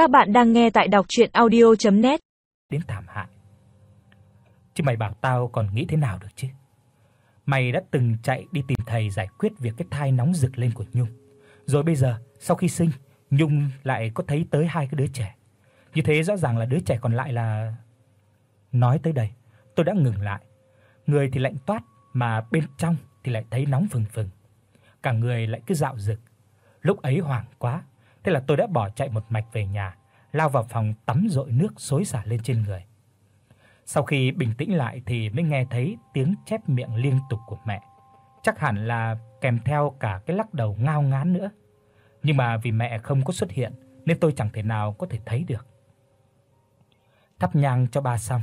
Các bạn đang nghe tại đọc audio net Đến thảm hại. Chứ mày bảo tao còn nghĩ thế nào được chứ? Mày đã từng chạy đi tìm thầy giải quyết việc cái thai nóng rực lên của Nhung. Rồi bây giờ, sau khi sinh, Nhung lại có thấy tới hai cái đứa trẻ. Như thế rõ ràng là đứa trẻ còn lại là Nói tới đây, tôi đã ngừng lại. Người thì lạnh toát mà bên trong thì lại thấy nóng phừng phừng. Cả người lại cứ dạo rực. Lúc ấy hoảng quá, thế là tôi đã bỏ chạy một mạch về nhà, lao vào phòng tắm dội nước xối xả lên trên người. Sau khi bình tĩnh lại thì mới nghe thấy tiếng chép miệng liên tục của mẹ. Chắc hẳn là kèm theo cả cái lắc đầu ngao ngán nữa. Nhưng mà vì mẹ không có xuất hiện nên tôi chẳng thể nào có thể thấy được. Thắp nhang cho ba xong,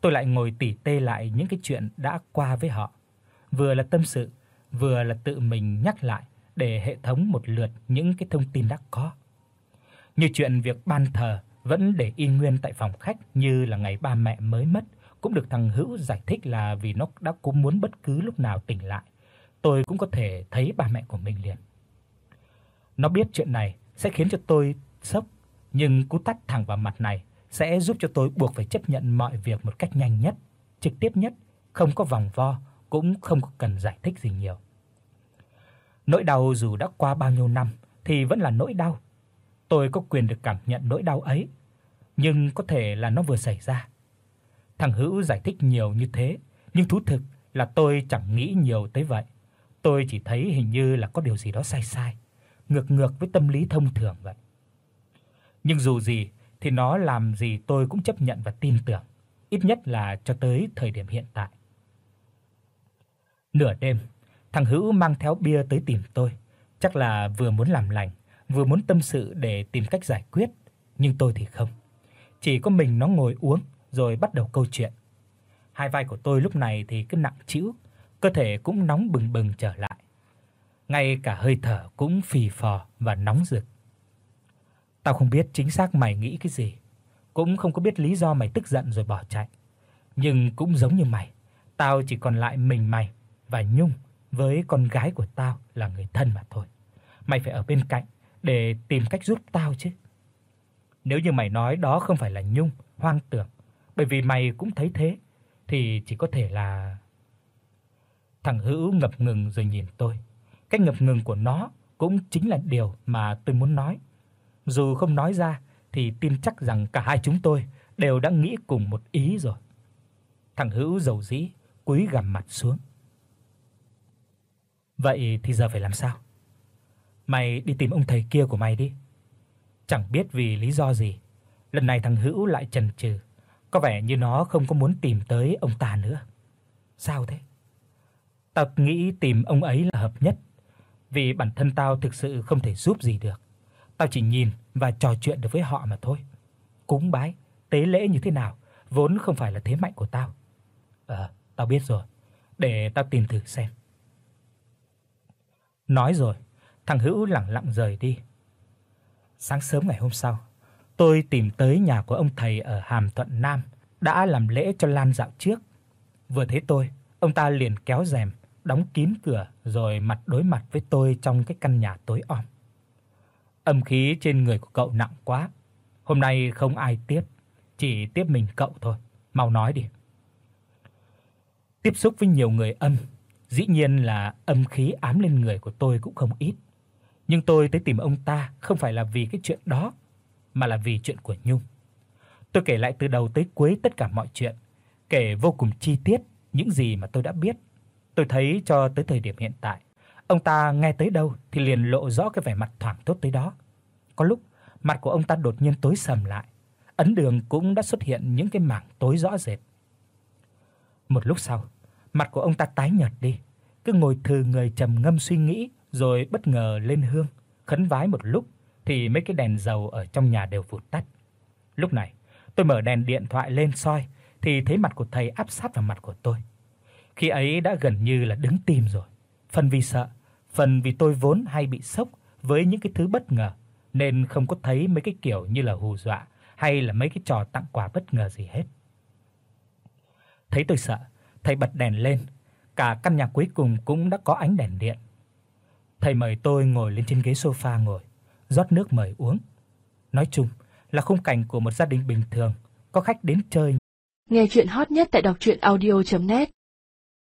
tôi lại ngồi tỉ tê lại những cái chuyện đã qua với họ, vừa là tâm sự, vừa là tự mình nhắc lại để hệ thống một lượt những cái thông tin đã có. Như chuyện việc ban thờ vẫn để y nguyên tại phòng khách như là ngày ba mẹ mới mất, cũng được thằng Hữu giải thích là vì nó đã cố muốn bất cứ lúc nào tỉnh lại, tôi cũng có thể thấy ba mẹ của mình liền. Nó biết chuyện này sẽ khiến cho tôi sốc, nhưng cú tát thẳng vào mặt này sẽ giúp cho tôi buộc phải chấp nhận mọi việc một cách nhanh nhất, trực tiếp nhất, không có vòng vo, cũng không có cần giải thích gì nhiều. Nỗi đau dù đã qua bao nhiêu năm thì vẫn là nỗi đau. Tôi có quyền được cảm nhận nỗi đau ấy, nhưng có thể là nó vừa xảy ra. Thằng Hữu giải thích nhiều như thế, nhưng thú thực là tôi chẳng nghĩ nhiều tới vậy. Tôi chỉ thấy hình như là có điều gì đó sai sai, ngược ngược với tâm lý thông thường vậy. Nhưng dù gì thì nó làm gì tôi cũng chấp nhận và tin tưởng, ít nhất là cho tới thời điểm hiện tại. Nửa đêm, thằng Hữu mang theo bia tới tìm tôi, chắc là vừa muốn làm lành, vừa muốn tâm sự để tìm cách giải quyết, nhưng tôi thì không. Chỉ có mình nó ngồi uống rồi bắt đầu câu chuyện. Hai vai của tôi lúc này thì cứ nặng trĩu, cơ thể cũng nóng bừng bừng trở lại. Ngay cả hơi thở cũng phì phò và nóng rực. Tao không biết chính xác mày nghĩ cái gì, cũng không có biết lý do mày tức giận rồi bỏ chạy. Nhưng cũng giống như mày, tao chỉ còn lại mình mày và Nhung với con gái của tao là người thân mà thôi. Mày phải ở bên cạnh để tìm cách giúp tao chứ. Nếu như mày nói đó không phải là Nhung, hoang tưởng, bởi vì mày cũng thấy thế thì chỉ có thể là Thằng Hữu ngập ngừng rồi nhìn tôi. Cái ngập ngừng của nó cũng chính là điều mà tôi muốn nói. Dù không nói ra thì tin chắc rằng cả hai chúng tôi đều đã nghĩ cùng một ý rồi. Thằng Hữu dầu dĩ cúi gằm mặt xuống. Vậy thì giờ phải làm sao? Mày đi tìm ông thầy kia của mày đi. Chẳng biết vì lý do gì, lần này thằng Hữu lại chần chừ, có vẻ như nó không có muốn tìm tới ông ta nữa. Sao thế? Tao nghĩ tìm ông ấy là hợp nhất, vì bản thân tao thực sự không thể giúp gì được. Tao chỉ nhìn và trò chuyện được với họ mà thôi. Cúng bái, tế lễ như thế nào vốn không phải là thế mạnh của tao. Ờ, tao biết rồi, để tao tìm thử xem. Nói rồi, thằng Hữu lặng lặng rời đi. Sáng sớm ngày hôm sau, tôi tìm tới nhà của ông thầy ở Hàm Thuận Nam đã làm lễ cho Lan dạo trước. Vừa thấy tôi, ông ta liền kéo rèm, đóng kín cửa rồi mặt đối mặt với tôi trong cái căn nhà tối om. Âm khí trên người của cậu nặng quá, hôm nay không ai tiếp, chỉ tiếp mình cậu thôi, mau nói đi. Tiếp xúc với nhiều người âm, dĩ nhiên là âm khí ám lên người của tôi cũng không ít. Nhưng tôi tới tìm ông ta không phải là vì cái chuyện đó, mà là vì chuyện của Nhung. Tôi kể lại từ đầu tới cuối tất cả mọi chuyện, kể vô cùng chi tiết những gì mà tôi đã biết. Tôi thấy cho tới thời điểm hiện tại, ông ta nghe tới đâu thì liền lộ rõ cái vẻ mặt thoáng thốt tới đó. Có lúc, mặt của ông ta đột nhiên tối sầm lại, ấn đường cũng đã xuất hiện những cái mảng tối rõ rệt. Một lúc sau, mặt của ông ta tái nhợt đi, cứ ngồi thừ người trầm ngâm suy nghĩ rồi bất ngờ lên hương, khấn vái một lúc thì mấy cái đèn dầu ở trong nhà đều vụt tắt. Lúc này, tôi mở đèn điện thoại lên soi thì thấy mặt của thầy áp sát vào mặt của tôi. Khi ấy đã gần như là đứng tim rồi, phần vì sợ, phần vì tôi vốn hay bị sốc với những cái thứ bất ngờ nên không có thấy mấy cái kiểu như là hù dọa hay là mấy cái trò tặng quà bất ngờ gì hết. Thấy tôi sợ, thầy bật đèn lên, cả căn nhà cuối cùng cũng đã có ánh đèn điện. Thầy mời tôi ngồi lên trên ghế sofa ngồi, rót nước mời uống. Nói chung là khung cảnh của một gia đình bình thường, có khách đến chơi. Nghe truyện hot nhất tại doctruyenaudio.net